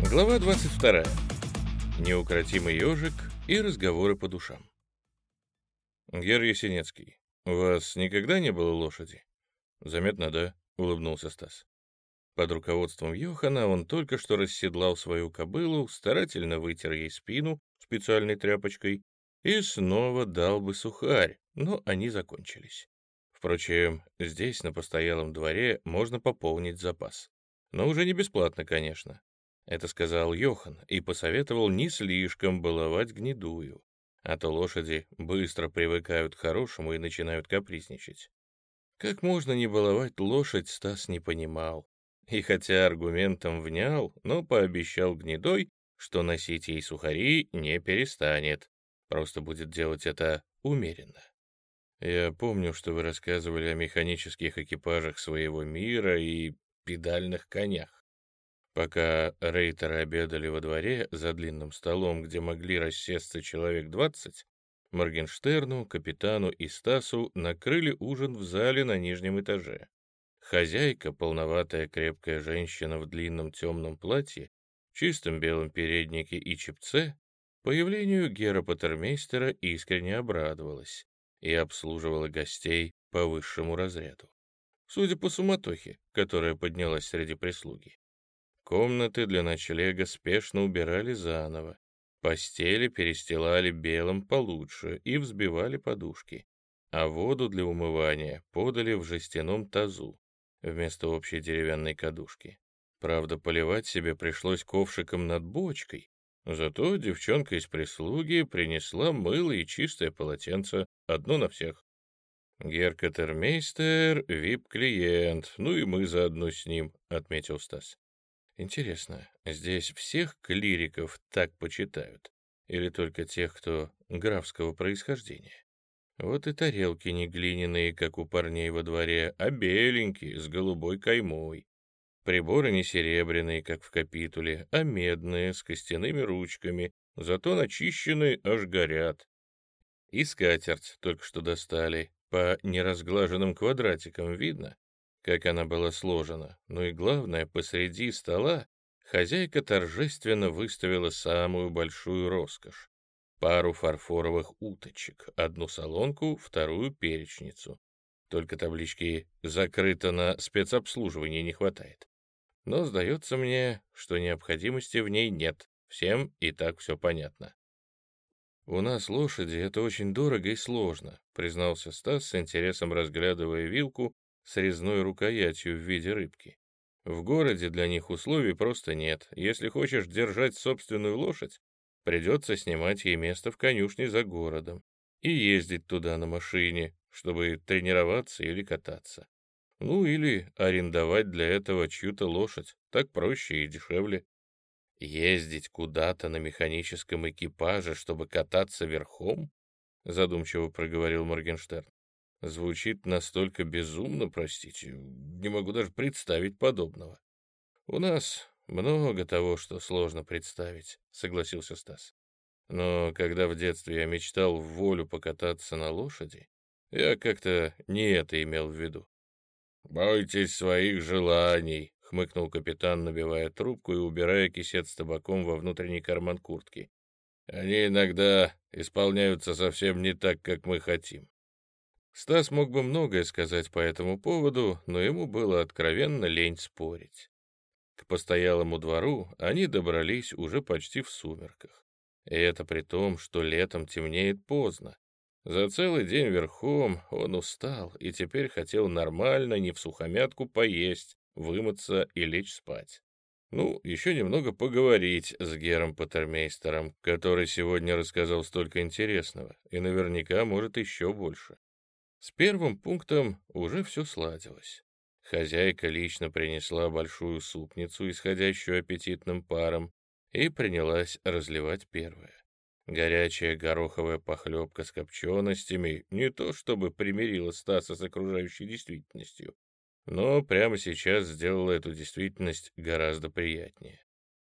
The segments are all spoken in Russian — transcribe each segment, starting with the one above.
Глава 22. Неукротимый ежик и разговоры по душам. Гер Есенецкий, у вас никогда не было лошади? Заметно, да? Улыбнулся Стас. Под руководством Йохана он только что расседлал свою кобылу, старательно вытер ей спину специальной тряпочкой и снова дал бы сухарь, но они закончились. Впрочем, здесь, на постоялом дворе, можно пополнить запас. Но уже не бесплатно, конечно. Это сказал Йохан и посоветовал не слишком баловать гнедую, а то лошади быстро привыкают к хорошему и начинают капризничать. Как можно не баловать лошадь, Стас не понимал. И хотя аргументом внял, но пообещал гнедой, что носить ей сухари не перестанет, просто будет делать это умеренно. Я помню, что вы рассказывали о механических экипажах своего мира и педальных конях. Пока рейтеры обедали во дворе за длинным столом, где могли рассесться человек двадцать, Моргенштерну, капитану и Стасу накрыли ужин в зале на нижнем этаже. Хозяйка, полноватая крепкая женщина в длинном темном платье, чистом белом переднике и чепце, появлению Гера Патермейстера искренне обрадовалась и обслуживала гостей по высшему разряду. Судя по суматохе, которая поднялась среди прислуги. Комнаты для ночлега спешно убирали заново. Постели перестилали белым получше и взбивали подушки. А воду для умывания подали в жестяном тазу вместо общей деревянной кадушки. Правда, поливать себе пришлось ковшиком над бочкой, зато девчонка из прислуги принесла мыло и чистое полотенце, одно на всех. «Геркатермейстер — вип-клиент, ну и мы заодно с ним», — отметил Стас. Интересно, здесь всех клириков так почитают? Или только тех, кто графского происхождения? Вот и тарелки не глиняные, как у парней во дворе, а беленькие, с голубой каймой. Приборы не серебряные, как в капитуле, а медные, с костяными ручками, зато начищенные аж горят. И скатерть только что достали, по неразглаженным квадратикам видно, как она была сложена, но и главное, посреди стола хозяйка торжественно выставила самую большую роскошь. Пару фарфоровых уточек, одну солонку, вторую перечницу. Только таблички «закрыто на спецобслуживание» не хватает. Но сдается мне, что необходимости в ней нет, всем и так все понятно. «У нас лошади — это очень дорого и сложно», — признался Стас с интересом разглядывая вилку, с резной рукоятью в виде рыбки. В городе для них условий просто нет. Если хочешь держать собственную лошадь, придется снимать ей место в конюшне за городом и ездить туда на машине, чтобы тренироваться или кататься. Ну или арендовать для этого чью-то лошадь, так проще и дешевле. Ездить куда-то на механическом экипаже, чтобы кататься верхом? Задумчиво проговорил Моргенштерн. Звучит настолько безумно, простите, не могу даже представить подобного. У нас много того, что сложно представить, согласился Стас. Но когда в детстве я мечтал в волю покататься на лошади, я как-то не это имел в виду. «Бойтесь своих желаний», — хмыкнул капитан, набивая трубку и убирая кисет с табаком во внутренний карман куртки. «Они иногда исполняются совсем не так, как мы хотим. Стас мог бы многое сказать по этому поводу, но ему было откровенно лень спорить. К постоялому двору они добрались уже почти в сумерках. И это при том, что летом темнеет поздно. За целый день верхом он устал и теперь хотел нормально, не в сухомятку, поесть, вымыться и лечь спать. Ну, еще немного поговорить с Гером Патермейстером, который сегодня рассказал столько интересного, и наверняка может еще больше. С первым пунктом уже все сладилось. Хозяйка лично принесла большую супницу, исходящую аппетитным паром, и принялась разливать первое. Горячая гороховая похлебка с копченостями не то чтобы примирила Стаса с окружающей действительностью, но прямо сейчас сделала эту действительность гораздо приятнее.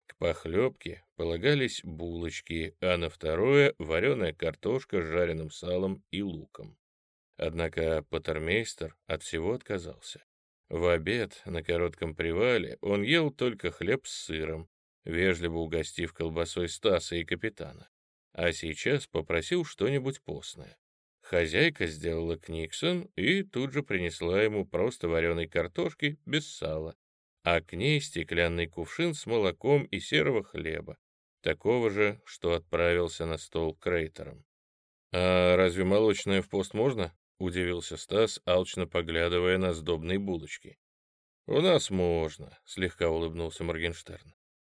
К похлебке полагались булочки, а на второе — вареная картошка с жареным салом и луком. Однако Патермейстер от всего отказался. В обед на коротком привале он ел только хлеб с сыром, вежливо угостив колбасой Стаса и капитана. А сейчас попросил что-нибудь постное. Хозяйка сделала книксон и тут же принесла ему просто вареной картошки без сала, а к ней стеклянный кувшин с молоком и серого хлеба, такого же, что отправился на стол крейтером. «А разве молочное в пост можно?» — удивился Стас, алчно поглядывая на сдобные булочки. «У нас можно», — слегка улыбнулся Моргенштерн.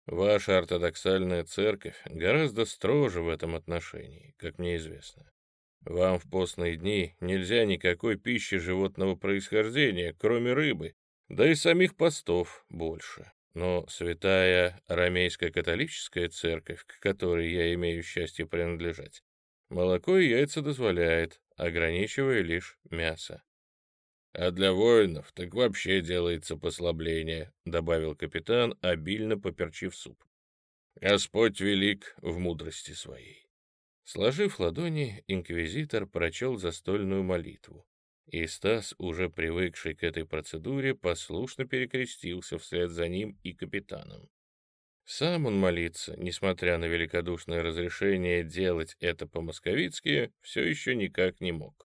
«Ваша ортодоксальная церковь гораздо строже в этом отношении, как мне известно. Вам в постные дни нельзя никакой пищи животного происхождения, кроме рыбы, да и самих постов больше. Но святая ромейская католическая церковь, к которой я имею счастье принадлежать, молоко и яйца дозволяет, ограничивая лишь мясо. «А для воинов так вообще делается послабление», — добавил капитан, обильно поперчив суп. «Господь велик в мудрости своей». Сложив ладони, инквизитор прочел застольную молитву, и Стас, уже привыкший к этой процедуре, послушно перекрестился вслед за ним и капитаном. Сам он молиться, несмотря на великодушное разрешение делать это по-московицки, все еще никак не мог.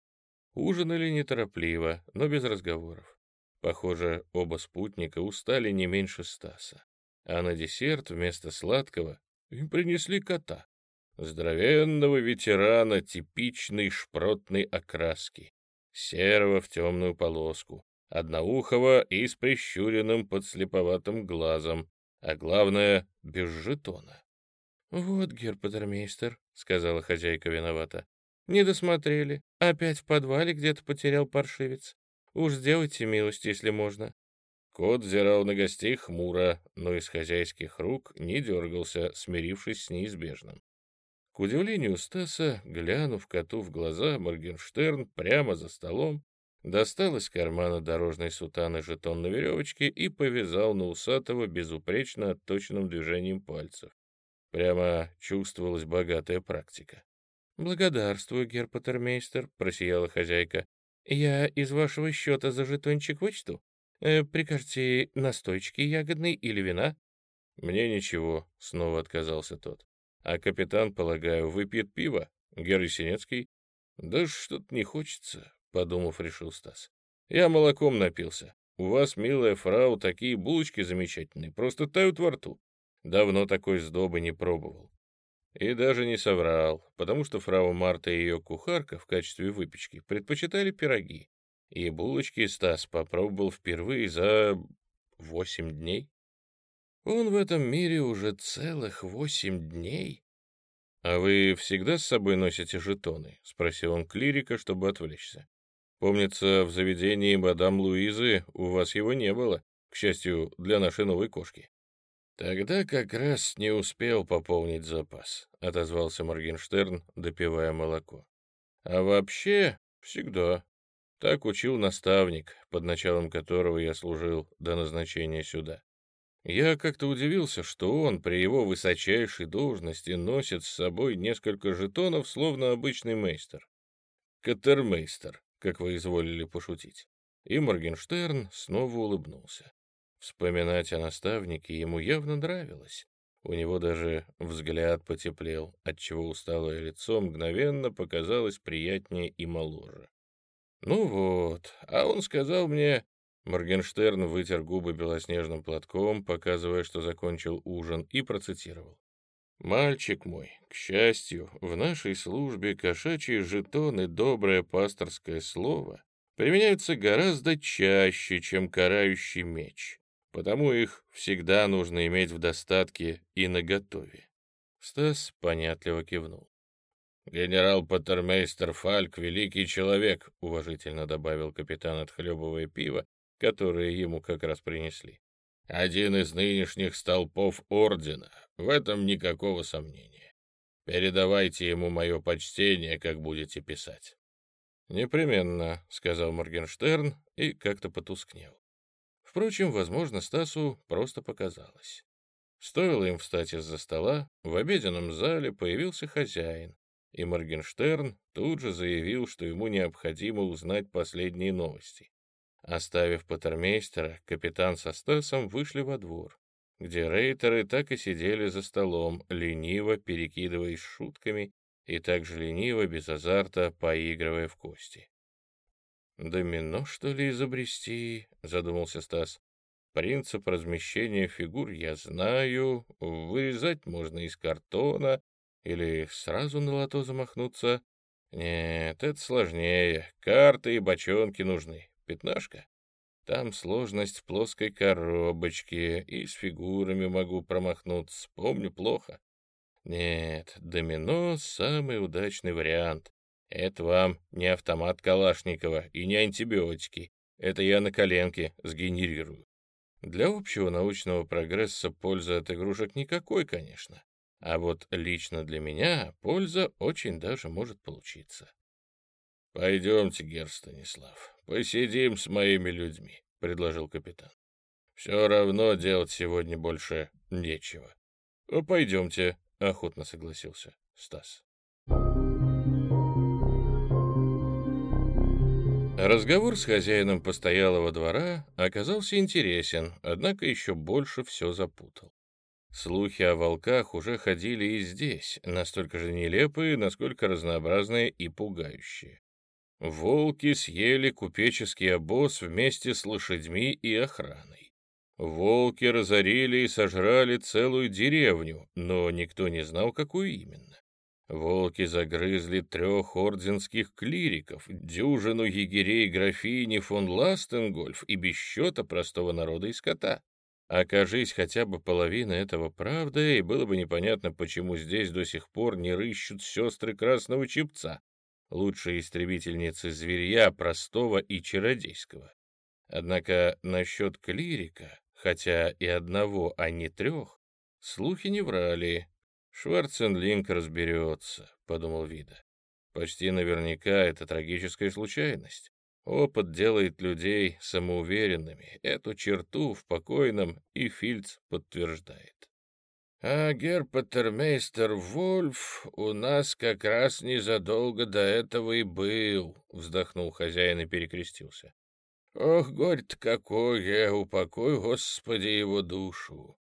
Ужинали неторопливо, но без разговоров. Похоже, оба спутника устали не меньше Стаса. А на десерт вместо сладкого им принесли кота. Здоровенного ветерана типичной шпротной окраски серого в темную полоску, одноухого и с прищуренным подслеповатым глазом, а главное, без жетона. «Вот, герпатермейстер», — сказала хозяйка виновата, — «не досмотрели. Опять в подвале где-то потерял паршивец. Уж сделайте милость, если можно». Кот взирал на гостей хмуро, но из хозяйских рук не дергался, смирившись с неизбежным. К удивлению Стаса, глянув коту в глаза, Моргенштерн прямо за столом достал из кармана дорожной сутаны жетон на веревочке и повязал на усатого безупречно отточенным движением пальцев. Прямо чувствовалась богатая практика. «Благодарствую, герпатермейстер», — просияла хозяйка. «Я из вашего счета за жетончик вычту. Э, прикажете настойчики ягодной или вина?» «Мне ничего», — снова отказался тот. А капитан, полагаю, выпьет пиво? Герой Синецкий? Да что-то не хочется, подумав, решил Стас. Я молоком напился. У вас, милая фрау, такие булочки замечательные, просто тают во рту. Давно такой сдобы не пробовал. И даже не соврал, потому что фрау Марта и ее кухарка в качестве выпечки предпочитали пироги. И булочки Стас попробовал впервые за восемь дней. Он в этом мире уже целых восемь дней. «А вы всегда с собой носите жетоны?» — спросил он клирика, чтобы отвлечься. «Помнится, в заведении мадам Луизы у вас его не было, к счастью, для нашей новой кошки». «Тогда как раз не успел пополнить запас», — отозвался Моргенштерн, допивая молоко. «А вообще, всегда. Так учил наставник, под началом которого я служил до назначения сюда. Я как-то удивился, что он при его высочайшей должности носит с собой несколько жетонов, словно обычный мейстер. Катермейстер, как вы изволили пошутить. И Моргенштерн снова улыбнулся. Вспоминать о наставнике ему явно нравилось. У него даже взгляд потеплел, отчего усталое лицо мгновенно показалось приятнее и моложе. Ну вот, а он сказал мне, Моргенштерн вытер губы белоснежным платком, показывая, что закончил ужин, и процитировал. «Мальчик мой, к счастью, в нашей службе кошачьи жетоны доброе пасторское слово применяются гораздо чаще, чем карающий меч, потому их всегда нужно иметь в достатке и наготове». Стас понятливо кивнул. «Генерал Паттермейстер Фальк — великий человек», — уважительно добавил капитан, отхлебывая пиво которые ему как раз принесли. Один из нынешних столпов ордена, в этом никакого сомнения. Передавайте ему мое почтение, как будете писать. «Непременно», — сказал Моргенштерн и как-то потускнел. Впрочем, возможно, Стасу просто показалось. Стоило им встать из-за стола, в обеденном зале появился хозяин, и Моргенштерн тут же заявил, что ему необходимо узнать последние новости. Оставив патермейстера, капитан со Стасом вышли во двор. где рейтеры так и сидели за столом, лениво перекидываясь шутками и также лениво, без азарта, поигрывая в кости. «Домино, что ли, изобрести?» — задумался Стас. «Принцип размещения фигур я знаю, вырезать можно из картона или сразу на лото замахнуться. Нет, это сложнее, карты и бочонки нужны. Пятнашка? Там сложность в плоской коробочке, и с фигурами могу промахнуться, помню плохо. Нет, домино — самый удачный вариант. Это вам не автомат Калашникова и не антибиотики. Это я на коленке сгенерирую. Для общего научного прогресса пользы от игрушек никакой, конечно. А вот лично для меня польза очень даже может получиться. «Пойдемте, Гер Станислав, посидим с моими людьми», — предложил капитан. «Все равно делать сегодня больше нечего». «Ну, «Пойдемте», — охотно согласился Стас. Разговор с хозяином постоялого двора оказался интересен, однако еще больше все запутал. Слухи о волках уже ходили и здесь, настолько же нелепые, насколько разнообразные и пугающие. Волки съели купеческий обоз вместе с лошадьми и охраной. Волки разорили и сожрали целую деревню, но никто не знал, какую именно. Волки загрызли трех орденских клириков, дюжину егерей графини фон Ластенгольф и без счета простого народа и скота. Окажись хотя бы половина этого правда, и было бы непонятно, почему здесь до сих пор не рыщут сестры Красного Чепца, лучшие истребительницы зверья простого и чародейского. Однако насчет клирика, хотя и одного, а не трех, слухи не врали. Шварценлинг разберется, — подумал Вида. Почти наверняка это трагическая случайность. Опыт делает людей самоуверенными. Эту черту в покойном и Фильц подтверждает. А герпатермейстер Вольф у нас как раз незадолго до этого и был, вздохнул хозяин и перекрестился. Ох, горе-то какое, упокой, Господи, его душу.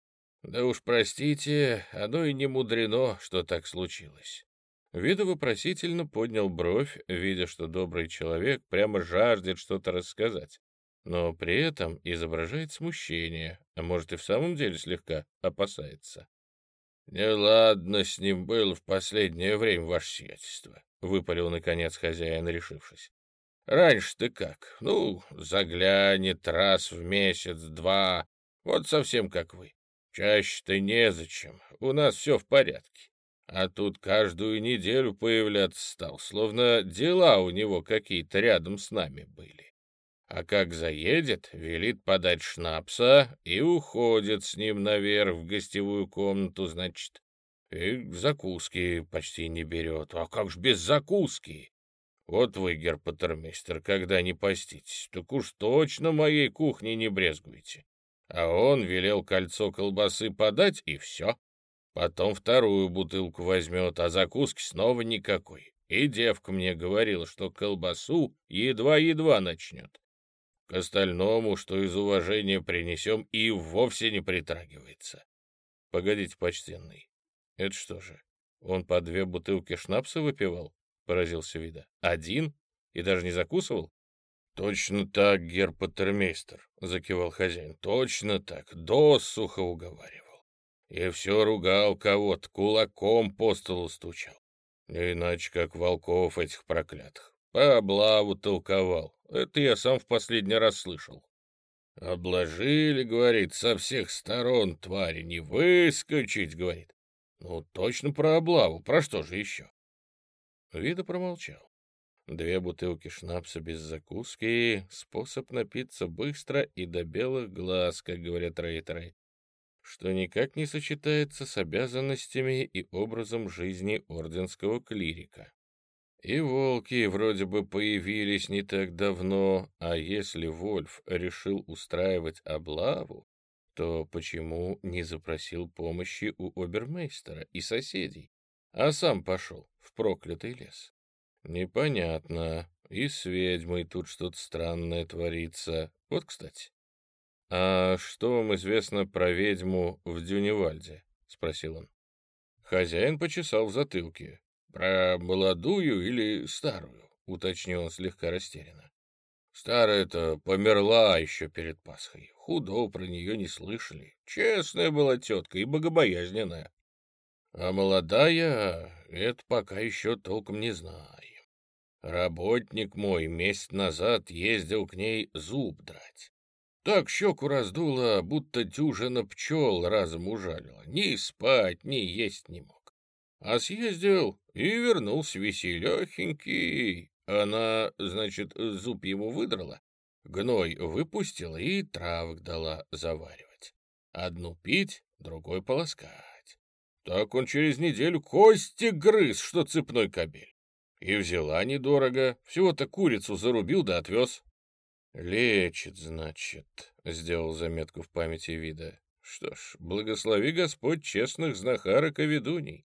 Да уж простите, оно и не мудрено, что так случилось. Вида вопросительно поднял бровь, видя, что добрый человек прямо жаждет что-то рассказать, но при этом изображает смущение, а может и в самом деле слегка опасается. «Неладно с ним было в последнее время, ваше сиятельство», — выпалил, наконец, хозяин, решившись. «Раньше-то как? Ну, заглянет раз в месяц-два, вот совсем как вы. Чаще-то незачем, у нас все в порядке. А тут каждую неделю появляться стал, словно дела у него какие-то рядом с нами были. А как заедет, велит подать шнапса и уходит с ним наверх в гостевую комнату, значит. И закуски почти не берет. А как ж без закуски? Вот вы, герпатермейстер, когда не поститесь, так уж точно моей кухни не брезгуете. А он велел кольцо колбасы подать, и все. Потом вторую бутылку возьмет, а закуски снова никакой. И девка мне говорила, что колбасу едва-едва начнет. К остальному, что из уважения принесем, и вовсе не притрагивается. Погодите, почтенный, это что же, он по две бутылки шнапса выпивал? Поразился Вида. Один? И даже не закусывал? Точно так, герпатермейстер, закивал хозяин. Точно так, досуха уговаривал. И все ругал кого-то, кулаком по столу стучал. Не иначе, как волков этих проклятых. По облаву толковал. Это я сам в последний раз слышал. Обложили, говорит, со всех сторон, твари, не выскочить, говорит. Ну, точно про облаву, про что же еще? Вида промолчал. Две бутылки шнапса без закуски — способ напиться быстро и до белых глаз, как говорят рейтеры что никак не сочетается с обязанностями и образом жизни орденского клирика. И волки вроде бы появились не так давно, а если Вольф решил устраивать облаву, то почему не запросил помощи у обермейстера и соседей, а сам пошел в проклятый лес? Непонятно. И с ведьмой тут что-то странное творится. Вот, кстати, «А что вам известно про ведьму в Дюневальде?» — спросил он. Хозяин почесал в затылке. «Про молодую или старую?» — уточнил он слегка растерянно. «Старая-то померла еще перед Пасхой. Худо про нее не слышали. Честная была тетка и богобоязненная. А молодая — это пока еще толком не знаем. Работник мой месяц назад ездил к ней зуб драть. Так щеку раздуло, будто дюжина пчел разом ужалила. Ни спать, ни есть не мог. А съездил и вернулся веселехенький. Она, значит, зуб ему выдрала, гной выпустила и травок дала заваривать. Одну пить, другой полоскать. Так он через неделю кости грыз, что цепной кобель. И взяла недорого, всего-то курицу зарубил да отвез. «Лечит, значит», — сделал заметку в памяти вида. «Что ж, благослови Господь честных знахарок и ведуней».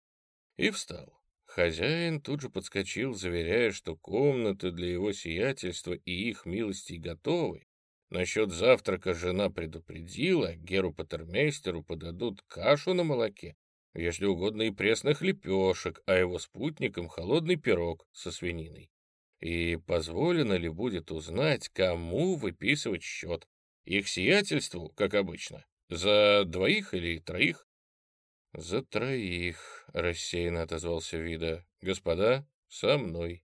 И встал. Хозяин тут же подскочил, заверяя, что комнаты для его сиятельства и их милостей готовы. Насчет завтрака жена предупредила, Геру Патермейстеру подадут кашу на молоке, если угодно и пресных лепешек, а его спутникам холодный пирог со свининой. И позволено ли будет узнать, кому выписывать счет? Их сиятельству, как обычно, за двоих или троих? За троих, рассеянно отозвался Вида. Господа, со мной.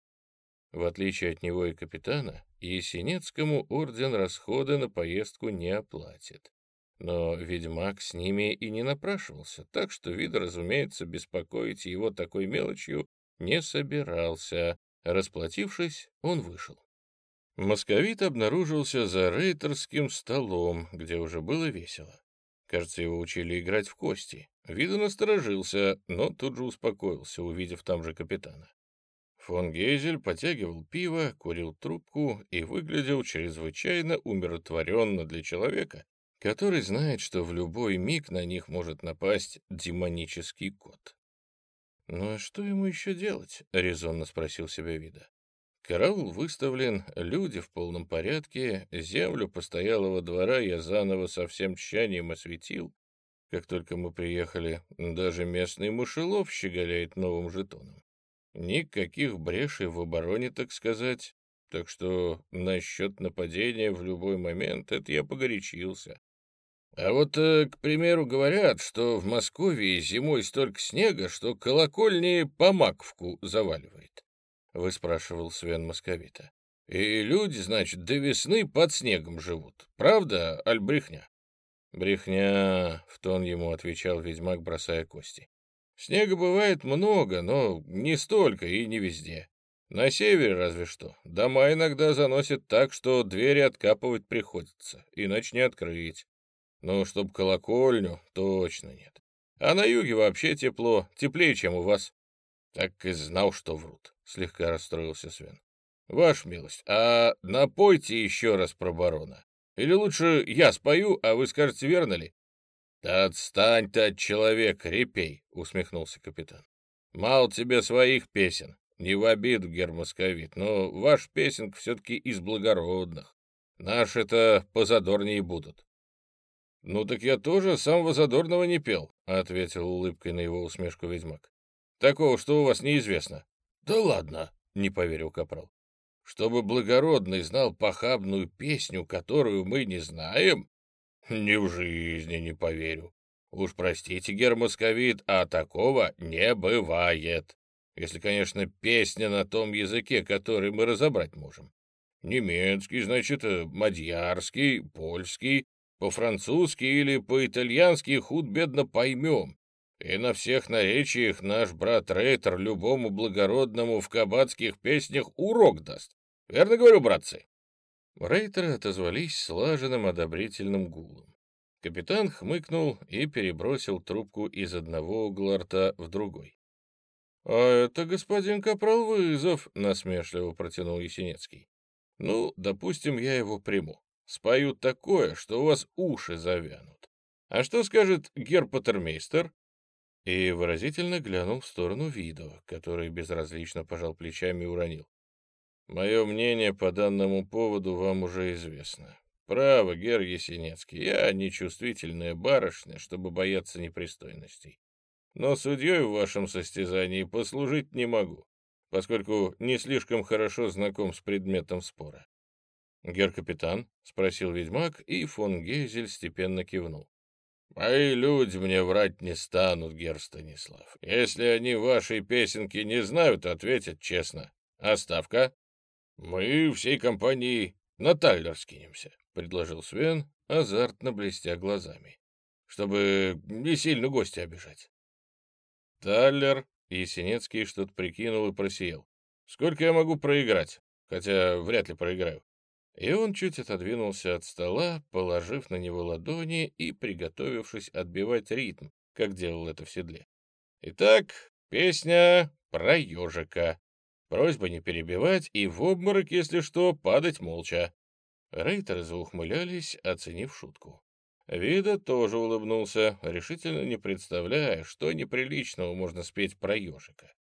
В отличие от него и капитана, Есенецкому орден расходы на поездку не оплатит. Но ведьмак с ними и не напрашивался, так что Вида, разумеется, беспокоить его такой мелочью не собирался, Расплатившись, он вышел. Московит обнаружился за рейтерским столом, где уже было весело. Кажется, его учили играть в кости. Виду насторожился, но тут же успокоился, увидев там же капитана. Фон Гейзель потягивал пиво, курил трубку и выглядел чрезвычайно умиротворенно для человека, который знает, что в любой миг на них может напасть демонический кот. «Ну а что ему еще делать?» — резонно спросил себя Вида. Караул выставлен, люди в полном порядке, землю постоялого двора я заново со всем тщанием осветил. Как только мы приехали, даже местный мышелов щеголяет новым жетоном. Никаких брешей в обороне, так сказать. Так что насчет нападения в любой момент это я погорячился. А вот, э, к примеру, говорят, что в Москве зимой столько снега, что колокольни по маковку заваливает. Вы спрашивал Свен Московита. И люди, значит, до весны под снегом живут. Правда, аль брехня? Брехня, в тон ему отвечал ведьмак, бросая кости. Снега бывает много, но не столько и не везде. На севере разве что. Дома иногда заносят так, что двери откапывать приходится, иначе не открыть. Ну, чтоб колокольню, точно нет. А на юге вообще тепло, теплее, чем у вас. Так и знал, что врут, слегка расстроился Свен. Ваш милость, а напойте еще раз про барона. Или лучше я спою, а вы скажете, верно ли? Да отстань ты от человека, репей, усмехнулся капитан. Мало тебе своих песен, не в обиду, гермосковит, но ваш песенка все-таки из благородных. Наши-то позадорнее будут. «Ну так я тоже самого задорного не пел», — ответил улыбкой на его усмешку ведьмак. «Такого, что у вас неизвестно». «Да ладно», — не поверил Капрал. «Чтобы благородный знал похабную песню, которую мы не знаем? Ни в жизни не поверю. Уж простите, гермосковит, а такого не бывает. Если, конечно, песня на том языке, который мы разобрать можем. Немецкий, значит, мадьярский, польский, по-французски или по-итальянски худ-бедно поймем. И на всех наречиях наш брат Рейтер любому благородному в кабацких песнях урок даст. Верно говорю, братцы?» Рейтеры отозвались слаженным одобрительным гулом. Капитан хмыкнул и перебросил трубку из одного угла рта в другой. «А это, господин Капрал, вызов», — насмешливо протянул Есенецкий. «Ну, допустим, я его приму. Спою такое, что у вас уши завянут. А что скажет герпатермейстер?» И выразительно глянул в сторону Видо, который безразлично пожал плечами и уронил. «Мое мнение по данному поводу вам уже известно. Право, Гер Есенецкий, я нечувствительная барышня, чтобы бояться непристойностей. Но судьей в вашем состязании послужить не могу, поскольку не слишком хорошо знаком с предметом спора. «Гер-капитан?» — спросил ведьмак, и фон Гейзель степенно кивнул. «Мои люди мне врать не станут, Гер Станислав. Если они вашей песенки не знают, ответят честно. А ставка?» «Мы всей компанией на Тайлер скинемся», — предложил Свен, азартно блестя глазами, чтобы не сильно гостя обижать. «Таллер», — Есенецкий что-то прикинул и просиял. «Сколько я могу проиграть? Хотя вряд ли проиграю». И он чуть отодвинулся от стола, положив на него ладони и приготовившись отбивать ритм, как делал это в седле. Итак, песня про ежика. Просьба не перебивать и в обморок, если что, падать молча. Рейтеры заухмылялись, оценив шутку. Вида тоже улыбнулся, решительно не представляя, что неприличного можно спеть про ежика.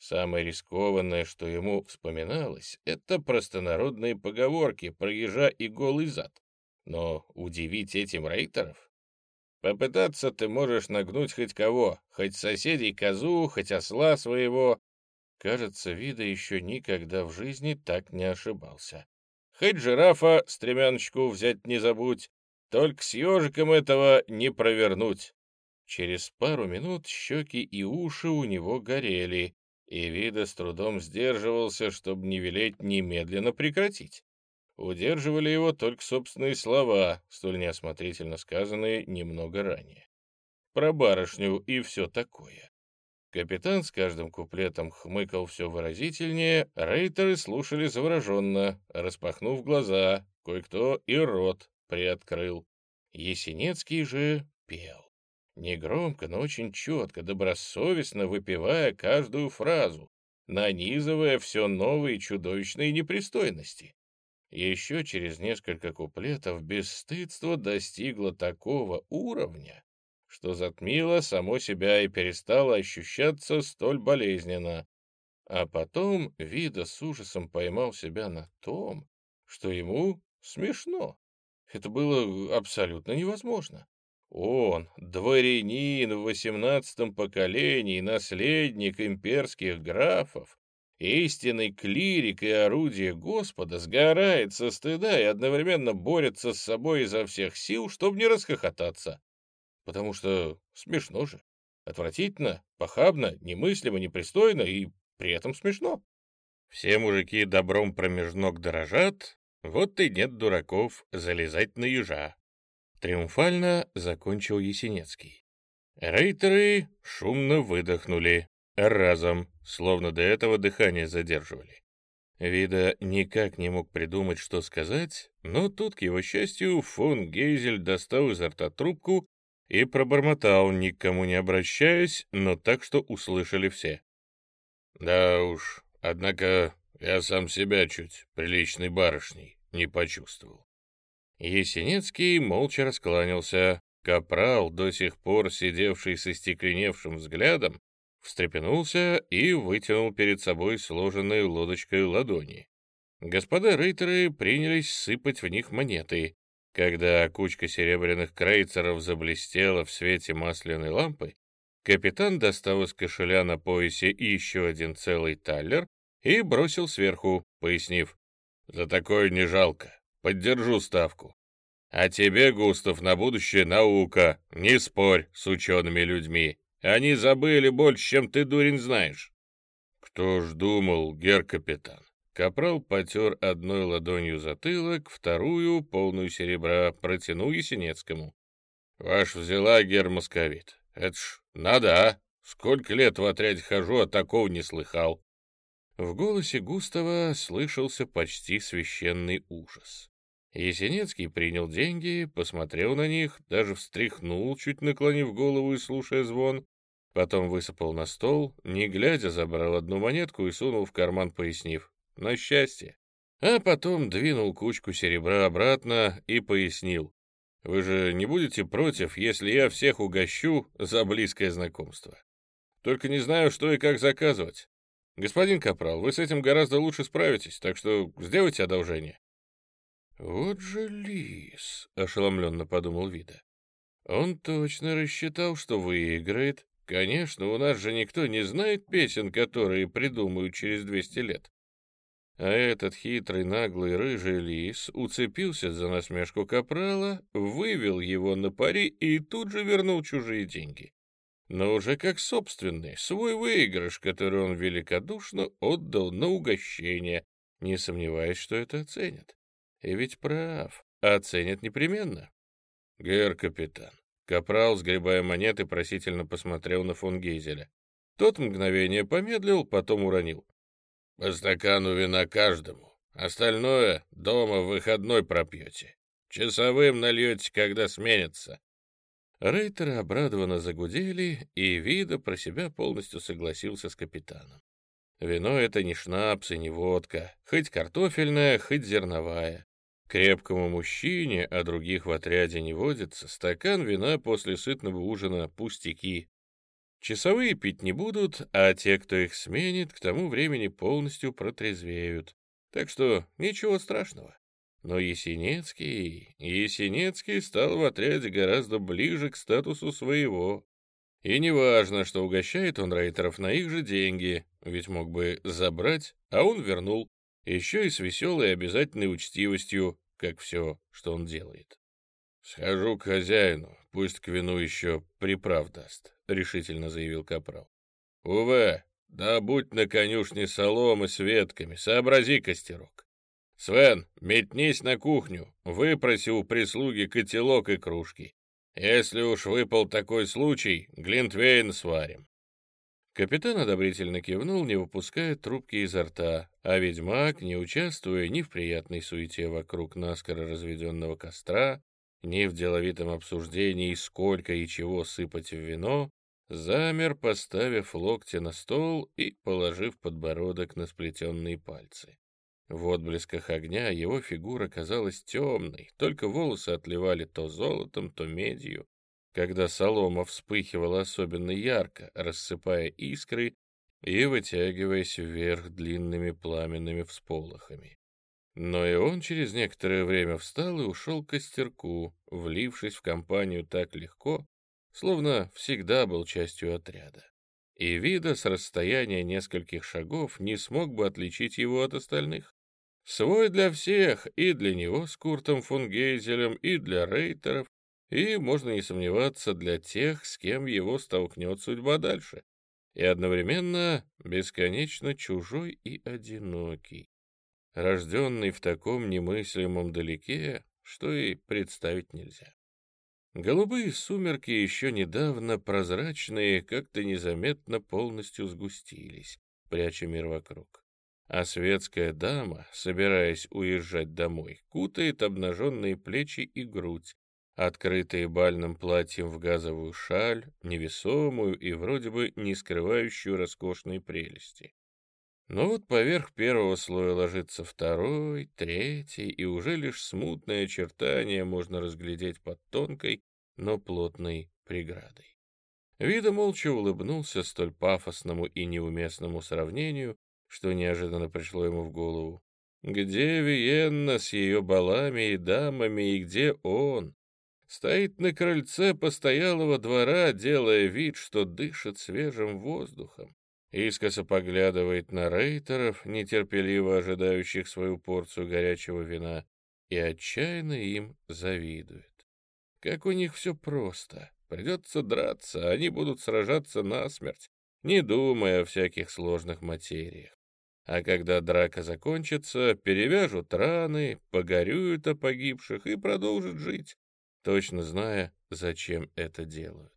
Самое рискованное, что ему вспоминалось, это простонародные поговорки про ежа и голый зад. Но удивить этим рейтеров? Попытаться ты можешь нагнуть хоть кого, хоть соседей козу, хоть осла своего. Кажется, Вида еще никогда в жизни так не ошибался. Хоть жирафа стремяночку взять не забудь, только с ежиком этого не провернуть. Через пару минут щеки и уши у него горели, и Вида с трудом сдерживался, чтобы не велеть немедленно прекратить. Удерживали его только собственные слова, столь неосмотрительно сказанные немного ранее. Про барышню и все такое. Капитан с каждым куплетом хмыкал все выразительнее, рейтеры слушали завороженно, распахнув глаза, кое-кто и рот приоткрыл. Есенецкий же пел. Негромко, но очень четко, добросовестно выпивая каждую фразу, нанизывая все новые чудовищные непристойности. Еще через несколько куплетов бесстыдство достигло такого уровня, что затмило само себя и перестало ощущаться столь болезненно. А потом Вида с ужасом поймал себя на том, что ему смешно. Это было абсолютно невозможно. Он, дворянин в восемнадцатом поколении, наследник имперских графов, истинный клирик и орудие Господа, сгорает со стыда и одновременно борется с собой изо всех сил, чтобы не расхохотаться. Потому что смешно же. Отвратительно, похабно, немыслимо, непристойно и при этом смешно. Все мужики добром промеж ног дорожат, вот и нет дураков залезать на ежа. Триумфально закончил Есенецкий. Рейтеры шумно выдохнули, разом, словно до этого дыхание задерживали. Вида никак не мог придумать, что сказать, но тут, к его счастью, фон Гейзель достал изо рта трубку и пробормотал, никому не обращаясь, но так, что услышали все. «Да уж, однако я сам себя чуть приличной барышней не почувствовал. Есенинский молча раскланялся. Капрал, до сих пор сидевший со стекленевшим взглядом, встрепенулся и вытянул перед собой сложенные лодочкой ладони. Господа рейтеры принялись сыпать в них монеты. Когда кучка серебряных крейцеров заблестела в свете масляной лампы, капитан достал из кошеля на поясе еще один целый таллер и бросил сверху, пояснив, «За такое не жалко. Поддержу ставку. А тебе, Густав, на будущее наука. Не спорь с учеными людьми. Они забыли больше, чем ты, дурень, знаешь. Кто ж думал, гер-капитан? Капрал потер одной ладонью затылок, вторую, полную серебра, протянул Есенецкому. Ваш взяла, гер-московит. Это ж надо, а? Сколько лет в отряде хожу, а такого не слыхал. В голосе Густава слышался почти священный ужас. Есенинский принял деньги, посмотрел на них, даже встряхнул, чуть наклонив голову и слушая звон, потом высыпал на стол, не глядя, забрал одну монетку и сунул в карман, пояснив «на счастье». А потом двинул кучку серебра обратно и пояснил «Вы же не будете против, если я всех угощу за близкое знакомство? Только не знаю, что и как заказывать. Господин Капрал, вы с этим гораздо лучше справитесь, так что сделайте одолжение». «Вот же лис!» — ошеломленно подумал Вида. «Он точно рассчитал, что выиграет. Конечно, у нас же никто не знает песен, которые придумают через 200 лет. А этот хитрый, наглый, рыжий лис уцепился за насмешку капрала, вывел его на пари и тут же вернул чужие деньги. Но уже как собственный, свой выигрыш, который он великодушно отдал на угощение, не сомневаясь, что это оценят. И ведь прав, оценят непременно. Гер капитан. Капрал, сгребая монеты, просительно посмотрел на фон Гейзеля. Тот мгновение помедлил, потом уронил. По стакану вина каждому. Остальное дома в выходной пропьете. Часовым нальете, когда сменится. Рейтеры обрадованно загудели, и Вида про себя полностью согласился с капитаном. Вино — это не шнапс и не водка, хоть картофельная, хоть зерновая. Крепкому мужчине, а других в отряде не водится, стакан вина после сытного ужина — пустяки. Часовые пить не будут, а те, кто их сменит, к тому времени полностью протрезвеют. Так что ничего страшного. Но Есенинский, Есенинский стал в отряде гораздо ближе к статусу своего. И не важно, что угощает он рейтеров на их же деньги, ведь мог бы забрать, а он вернул, еще и с веселой обязательной учтивостью, как все, что он делает. «Схожу к хозяину, пусть к вину еще приправ даст», — решительно заявил Капрал. «Уве, да будь на конюшне соломы с ветками, сообрази, костерок. Свен, метнись на кухню, выпроси у прислуги котелок и кружки. Если уж выпал такой случай, глинтвейн сварим». Капитан одобрительно кивнул, не выпуская трубки изо рта, а ведьмак, не участвуя ни в приятной суете вокруг наскоро разведенного костра, ни в деловитом обсуждении, сколько и чего сыпать в вино, замер, поставив локти на стол и положив подбородок на сплетенные пальцы. В отблесках огня его фигура казалась темной, только волосы отливали то золотом, то медью. Когда солома вспыхивала особенно ярко, рассыпая искры и вытягиваясь вверх длинными пламенными всполохами. Но и он через некоторое время встал и ушел к костерку, влившись в компанию так легко, словно всегда был частью отряда. И вида с расстояния нескольких шагов не смог бы отличить его от остальных. Свой для всех, и для него с Куртом фон Гейзелем, и для рейтеров, и, можно не сомневаться, для тех, с кем его столкнет судьба дальше. И одновременно бесконечно чужой и одинокий рожденный в таком немыслимом далеке, что и представить нельзя. Голубые сумерки, еще недавно прозрачные, как-то незаметно полностью сгустились, пряча мир вокруг. А светская дама, собираясь уезжать домой, кутает обнаженные плечи и грудь, открытые бальным платьем в газовую шаль, невесомую и вроде бы не скрывающую роскошной прелести. Но вот поверх первого слоя ложится второй, третий, и уже лишь смутное очертание можно разглядеть под тонкой, но плотной преградой. Вида молча улыбнулся столь пафосному и неуместному сравнению, что неожиданно пришло ему в голову. Где Виенна с ее балами и дамами, и где он? Стоит на крыльце постоялого двора, делая вид, что дышит свежим воздухом искоса поглядывает на рейтеров, нетерпеливо ожидающих свою порцию горячего вина, и отчаянно им завидует. Как у них все просто. Придется драться, они будут сражаться насмерть, не думая о всяких сложных материях. А когда драка закончится, перевяжут раны, погорюют о погибших и продолжат жить, точно зная, зачем это делают.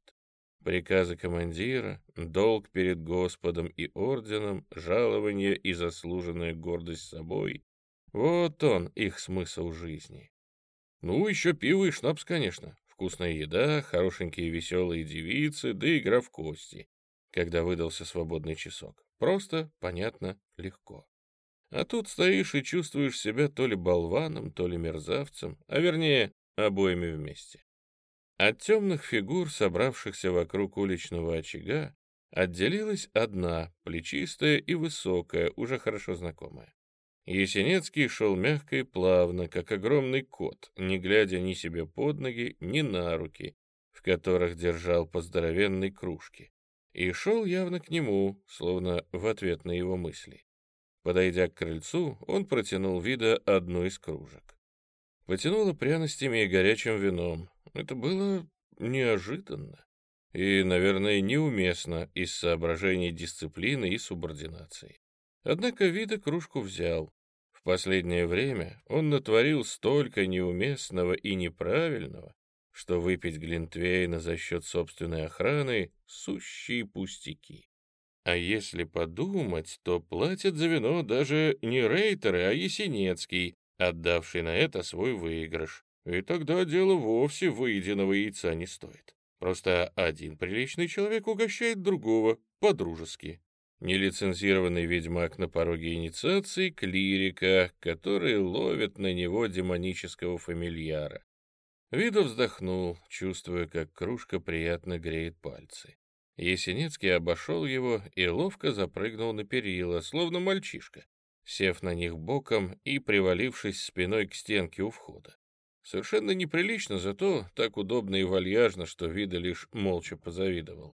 Приказы командира, долг перед Господом и орденом, жалование и заслуженная гордость собой — вот он, их смысл жизни. Ну, еще пиво и шнапс, конечно. Вкусная еда, хорошенькие веселые девицы, да игра в кости, когда выдался свободный часок. Просто, понятно, легко. А тут стоишь и чувствуешь себя то ли болваном, то ли мерзавцем, а вернее, обоими вместе. От темных фигур, собравшихся вокруг уличного очага, отделилась одна, плечистая и высокая, уже хорошо знакомая. Есенинский шел мягко и плавно, как огромный кот, не глядя ни себе под ноги, ни на руки, в которых держал по здоровенной кружке, и шел явно к нему, словно в ответ на его мысли. Подойдя к крыльцу, он протянул вида одну из кружек. Потянуло пряностями и горячим вином. Это было неожиданно и, наверное, неуместно из соображений дисциплины и субординации. Однако Вида кружку взял. В последнее время он натворил столько неуместного и неправильного, что выпить Глинтвейна за счет собственной охраны — сущие пустяки. А если подумать, то платят за вино даже не рейтеры, а Есенецкий, отдавший на это свой выигрыш. И тогда дело вовсе выеденного яйца не стоит. Просто один приличный человек угощает другого, по-дружески. Нелицензированный ведьмак на пороге инициации клирика, который ловит на него демонического фамильяра. Вида вздохнул, чувствуя, как кружка приятно греет пальцы. Есенинский обошел его и ловко запрыгнул на перила, словно мальчишка, сев на них боком и привалившись спиной к стенке у входа. Совершенно неприлично, зато так удобно и вальяжно, что Вида лишь молча позавидовал.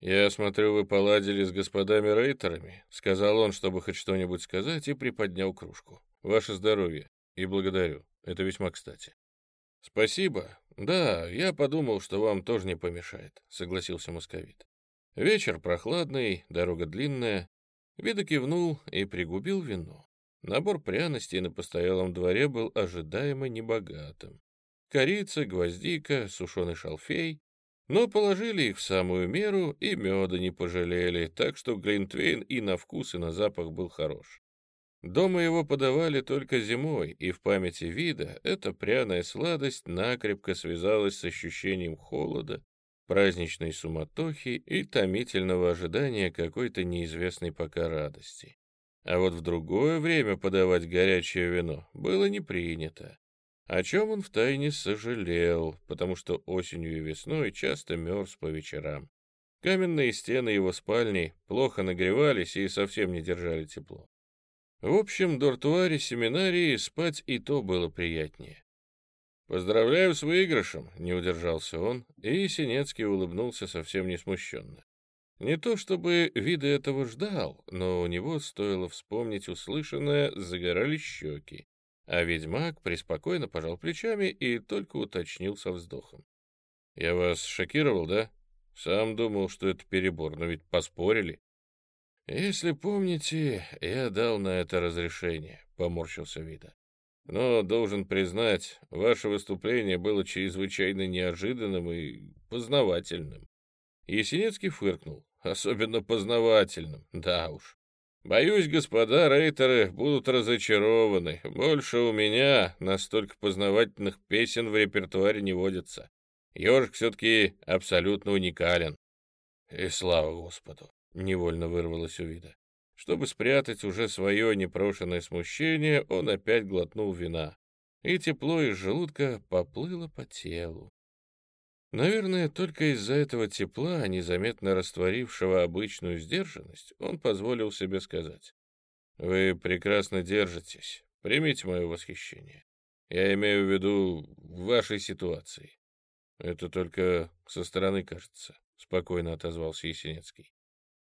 «Я смотрю, вы поладили с господами рейтерами», — сказал он, чтобы хоть что-нибудь сказать, и приподнял кружку. «Ваше здоровье. И благодарю. Это весьма кстати». «Спасибо. Да, я подумал, что вам тоже не помешает», — согласился московит. Вечер прохладный, дорога длинная. Вида кивнул и пригубил вино. Набор пряностей на постоялом дворе был ожидаемо небогатым. Корица, гвоздика, сушеный шалфей. Но положили их в самую меру и меда не пожалели, так что Глинтвейн и на вкус, и на запах был хорош. Дома его подавали только зимой, и в памяти вида эта пряная сладость накрепко связалась с ощущением холода, праздничной суматохи и томительного ожидания какой-то неизвестной пока радости. А вот в другое время подавать горячее вино было не принято, о чем он втайне сожалел, потому что осенью и весной часто мерз по вечерам. Каменные стены его спальни плохо нагревались и совсем не держали тепло. В общем, дортуаре семинарии спать и то было приятнее. «Поздравляю с выигрышем», — не удержался он, и Синецкий улыбнулся совсем не смущенно. Не то чтобы вида этого ждал, но у него стоило вспомнить услышанное, загорали щеки. А ведьмак преспокойно пожал плечами и только уточнил со вздохом. «Я вас шокировал, да? Сам думал, что это перебор, но ведь поспорили». «Если помните, я дал на это разрешение», — поморщился Вида. «Но, должен признать, ваше выступление было чрезвычайно неожиданным и познавательным». Есенинский фыркнул особенно познавательным, да уж. Боюсь, господа рейтеры будут разочарованы. Больше у меня настолько познавательных песен в репертуаре не водится. Ежик все-таки абсолютно уникален. И слава Господу, невольно вырвалось у вида. Чтобы спрятать уже свое непрошенное смущение, он опять глотнул вина, и тепло из желудка поплыло по телу. Наверное, только из-за этого тепла, незаметно растворившего обычную сдержанность, он позволил себе сказать. «Вы прекрасно держитесь. Примите мое восхищение. Я имею в виду вашей ситуации». «Это только со стороны кажется», — спокойно отозвался Есенинский.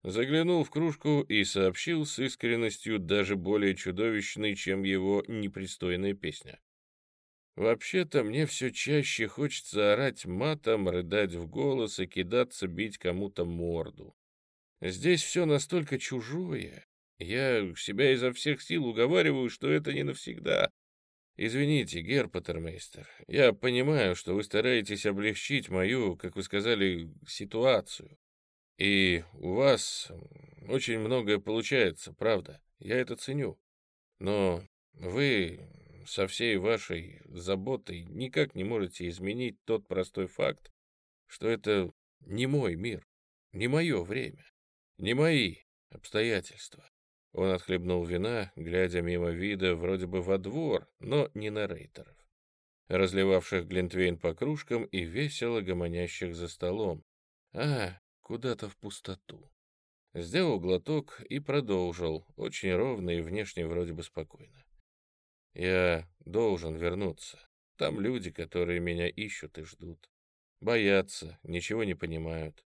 Заглянул в кружку и сообщил с искренностью даже более чудовищной, чем его непристойная песня. Вообще-то мне все чаще хочется орать матом, рыдать в голос и кидаться бить кому-то морду. Здесь все настолько чужое. Я себя изо всех сил уговариваю, что это не навсегда. Извините, гер Паттермейстер, я понимаю, что вы стараетесь облегчить мою, как вы сказали, ситуацию. И у вас очень многое получается, правда, я это ценю. Но вы со всей вашей заботой никак не можете изменить тот простой факт, что это не мой мир, не мое время, не мои обстоятельства. Он отхлебнул вина, глядя мимо вида вроде бы во двор, но не на рейтеров, разливавших глинтвейн по кружкам и весело гомонящих за столом, а куда-то в пустоту. Сделал глоток и продолжил, очень ровно и внешне вроде бы спокойно. «Я должен вернуться. Там люди, которые меня ищут и ждут. Боятся, ничего не понимают.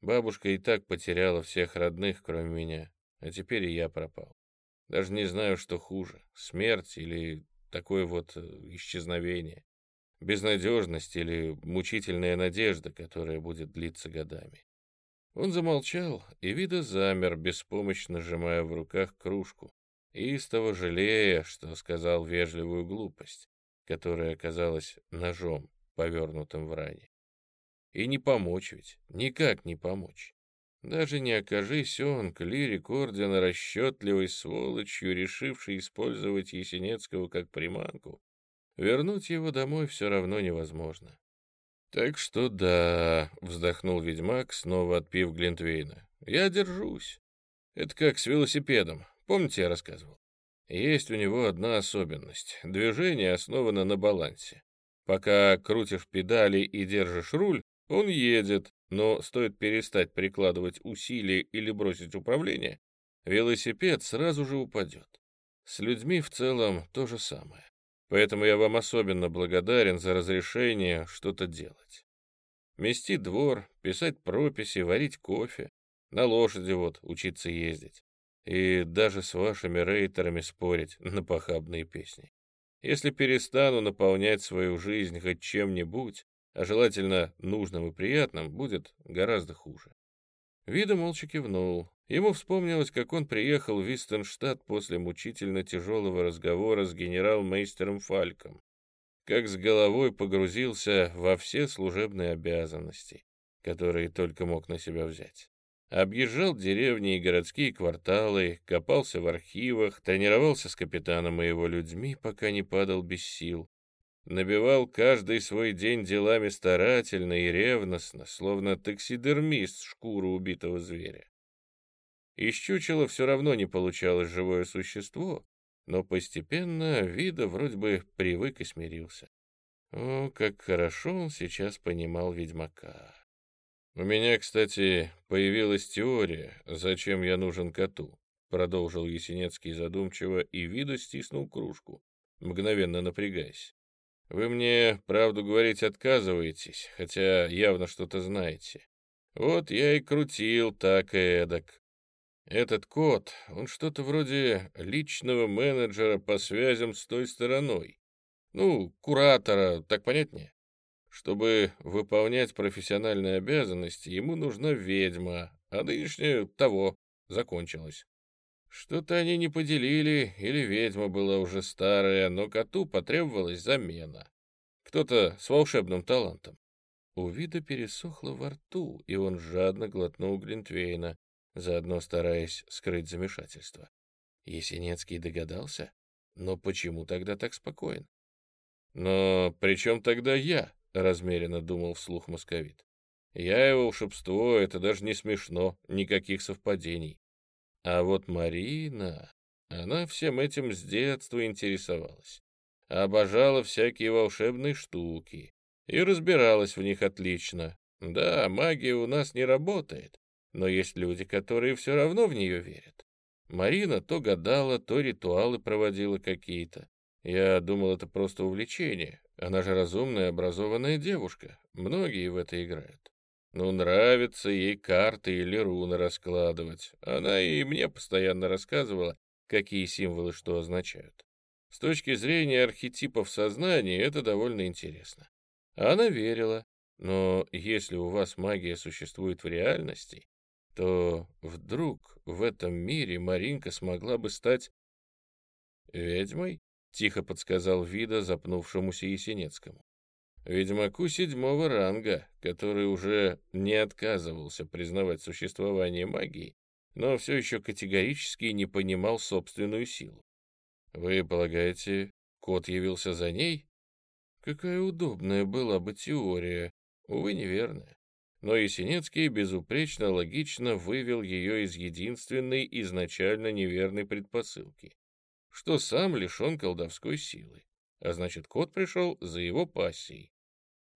Бабушка и так потеряла всех родных, кроме меня, а теперь и я пропал. Даже не знаю, что хуже, смерть или такое вот э, исчезновение, безнадежность или мучительная надежда, которая будет длиться годами. Он замолчал, и вида замер, беспомощно сжимая в руках кружку, истово жалея, что сказал вежливую глупость, которая оказалась ножом, повернутым в ране. И не помочь ведь, никак не помочь. Даже не окажись он, клирик ордена, расчетливой сволочью, решивший использовать Есенецкого как приманку, вернуть его домой все равно невозможно. «Так что да», — вздохнул ведьмак, снова отпив Глинтвейна. «Я держусь. Это как с велосипедом. Помните, я рассказывал? Есть у него одна особенность. Движение основано на балансе. Пока крутишь педали и держишь руль, он едет, но стоит перестать прикладывать усилия или бросить управление, велосипед сразу же упадет. С людьми в целом то же самое. Поэтому я вам особенно благодарен за разрешение что-то делать. Мести двор, писать прописи, варить кофе, на лошади вот учиться ездить. И даже с вашими рейтерами спорить на похабные песни. Если перестану наполнять свою жизнь хоть чем-нибудь, а желательно нужным и приятным, будет гораздо хуже. Вида молча кивнул. Ему вспомнилось, как он приехал в Вистенштадт после мучительно тяжелого разговора с генерал-мейстером Фальком, как с головой погрузился во все служебные обязанности, которые только мог на себя взять. Объезжал деревни и городские кварталы, копался в архивах, тренировался с капитаном и его людьми, пока не падал без сил, Набивал каждый свой день делами старательно и ревностно, словно таксидермист шкуру убитого зверя. Из чучела все равно не получалось живое существо, но постепенно вида вроде бы привык и смирился. О, как хорошо он сейчас понимал ведьмака. «У меня, кстати, появилась теория, зачем я нужен коту», продолжил Есенецкий задумчиво и вида стиснул кружку, мгновенно напрягаясь. Вы мне правду говорить отказываетесь, хотя явно что-то знаете. Вот я и крутил так и эдак. Этот кот, он что-то вроде личного менеджера по связям с той стороной. Ну, куратора, так понятнее? Чтобы выполнять профессиональные обязанности, ему нужна ведьма, а нынешняя того закончилась. Что-то они не поделили, или ведьма была уже старая, но коту потребовалась замена. Кто-то с волшебным талантом. У вида пересохло во рту, и он жадно глотнул Глинтвейна, заодно стараясь скрыть замешательство. Есенецкий догадался? Но почему тогда так спокоен? «Но при чем тогда я?» — размеренно думал вслух московит. «Я и волшебство — это даже не смешно, никаких совпадений. А вот Марина, она всем этим с детства интересовалась. Обожала всякие волшебные штуки и разбиралась в них отлично. Да, магия у нас не работает, но есть люди, которые все равно в нее верят. Марина то гадала, то ритуалы проводила какие-то. Я думал, это просто увлечение. Она же разумная, образованная девушка. Многие в это играют. Ну, нравится ей карты или руны раскладывать. Она и мне постоянно рассказывала, какие символы что означают. С точки зрения архетипов сознания это довольно интересно. Она верила, но если у вас магия существует в реальности, то вдруг в этом мире Маринка смогла бы стать ведьмой? Тихо подсказал Вида запнувшемуся Есенецкому. Ведьмаку седьмого ранга, который уже не отказывался признавать существование магии, но все еще категорически не понимал собственную силу. Вы полагаете, кот явился за ней? Какая удобная была бы теория, увы, неверная. Но Есенинский безупречно логично вывел ее из единственной изначально неверной предпосылки, что сам лишен колдовской силы, а значит, кот пришел за его пассией.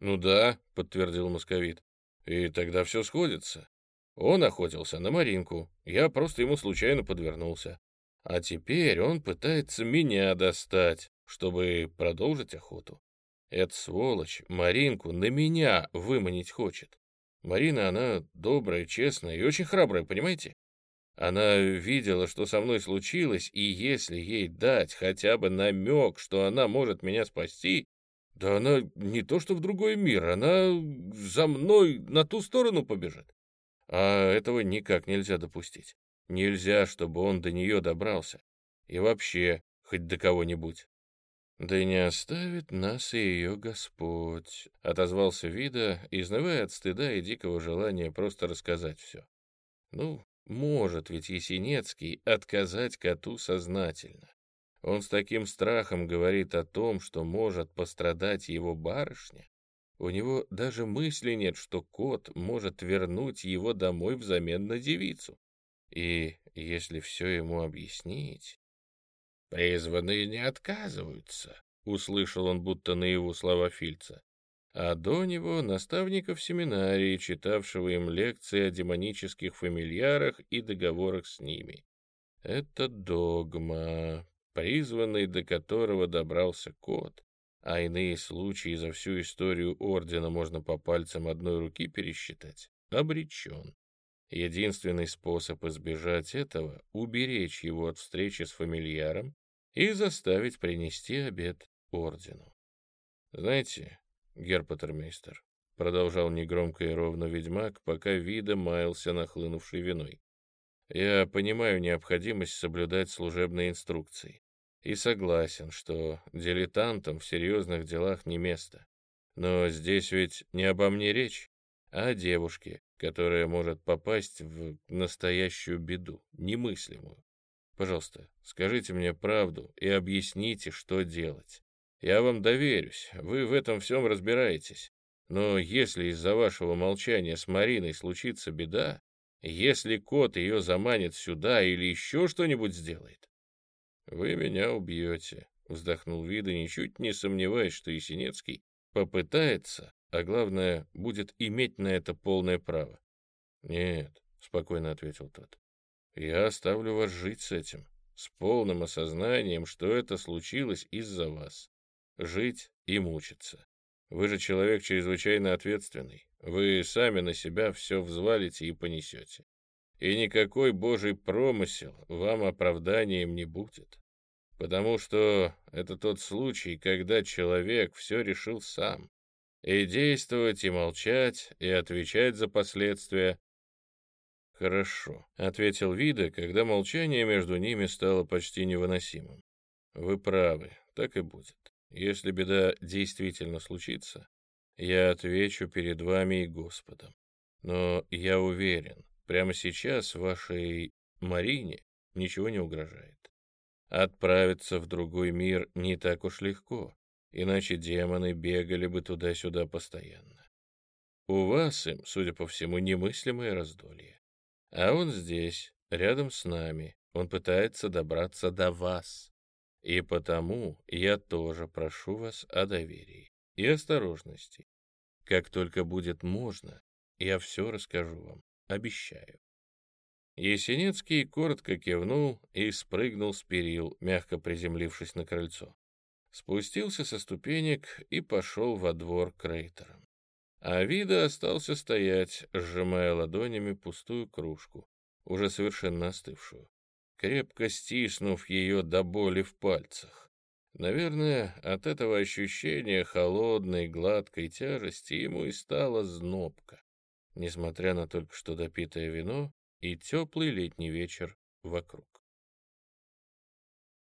«Ну да», — подтвердил московит, — «и тогда все сходится. Он охотился на Маринку, я просто ему случайно подвернулся. А теперь он пытается меня достать, чтобы продолжить охоту. Эта сволочь Маринку на меня выманить хочет. Марина, она добрая, честная и очень храбрая, понимаете? Она видела, что со мной случилось, и если ей дать хотя бы намек, что она может меня спасти, да она не то что в другой мир, она за мной на ту сторону побежит. А этого никак нельзя допустить. Нельзя, чтобы он до нее добрался. И вообще, хоть до кого-нибудь. «Да не оставит нас и ее Господь», — отозвался Вида, изнывая от стыда и дикого желания просто рассказать все. «Ну, может ведь Есенецкий отказать коту сознательно. Он с таким страхом говорит о том, что может пострадать его барышня. У него даже мысли нет, что кот может вернуть его домой взамен на девицу. И если все ему объяснить... «Призванные не отказываются», — услышал он будто наяву слова Фильца а до него наставников семинарии, читавшего им лекции о демонических фамильярах и договорах с ними. Это догма, призванный до которого добрался кот, а иные случаи за всю историю ордена можно по пальцам одной руки пересчитать, обречен. Единственный способ избежать этого — уберечь его от встречи с фамильяром и заставить принести обед ордену. Знаете, герпатермейстер», — продолжал негромко и ровно ведьмак, пока вида маялся нахлынувшей виной. «Я понимаю необходимость соблюдать служебные инструкции и согласен, что дилетантам в серьезных делах не место. Но здесь ведь не обо мне речь, а о девушке, которая может попасть в настоящую беду, немыслимую. Пожалуйста, скажите мне правду и объясните, что делать. Я вам доверюсь, вы в этом всем разбираетесь. Но если из-за вашего молчания с Мариной случится беда, если кот ее заманит сюда или еще что-нибудь сделает, вы меня убьете, — вздохнул Вида, ничуть не сомневаясь, что Есенецкий попытается, а главное, будет иметь на это полное право. «Нет», — спокойно ответил тот, — «я оставлю вас жить с этим, с полным осознанием, что это случилось из-за вас жить и мучиться. Вы же человек чрезвычайно ответственный. Вы сами на себя все взвалите и понесете. И никакой божий промысел вам оправданием не будет. Потому что это тот случай, когда человек все решил сам. И действовать, и молчать, и отвечать за последствия. «Хорошо», — ответил Вида, когда молчание между ними стало почти невыносимым. «Вы правы, так и будет. Если беда действительно случится, я отвечу перед вами и Господом. Но я уверен, прямо сейчас вашей Марине ничего не угрожает. Отправиться в другой мир не так уж легко, иначе демоны бегали бы туда-сюда постоянно. У вас им, судя по всему, немыслимое раздолье. А он здесь, рядом с нами, он пытается добраться до вас. И потому я тоже прошу вас о доверии и осторожности. Как только будет можно, я все расскажу вам, обещаю. Есенинский коротко кивнул и спрыгнул с перил, мягко приземлившись на крыльцо. Спустился со ступенек и пошел во двор к рейтерам. А Вида остался стоять, сжимая ладонями пустую кружку, уже совершенно остывшую крепко стиснув ее до боли в пальцах. Наверное, от этого ощущения холодной, гладкой тяжести ему и стало знобко, несмотря на только что допитое вино и теплый летний вечер вокруг.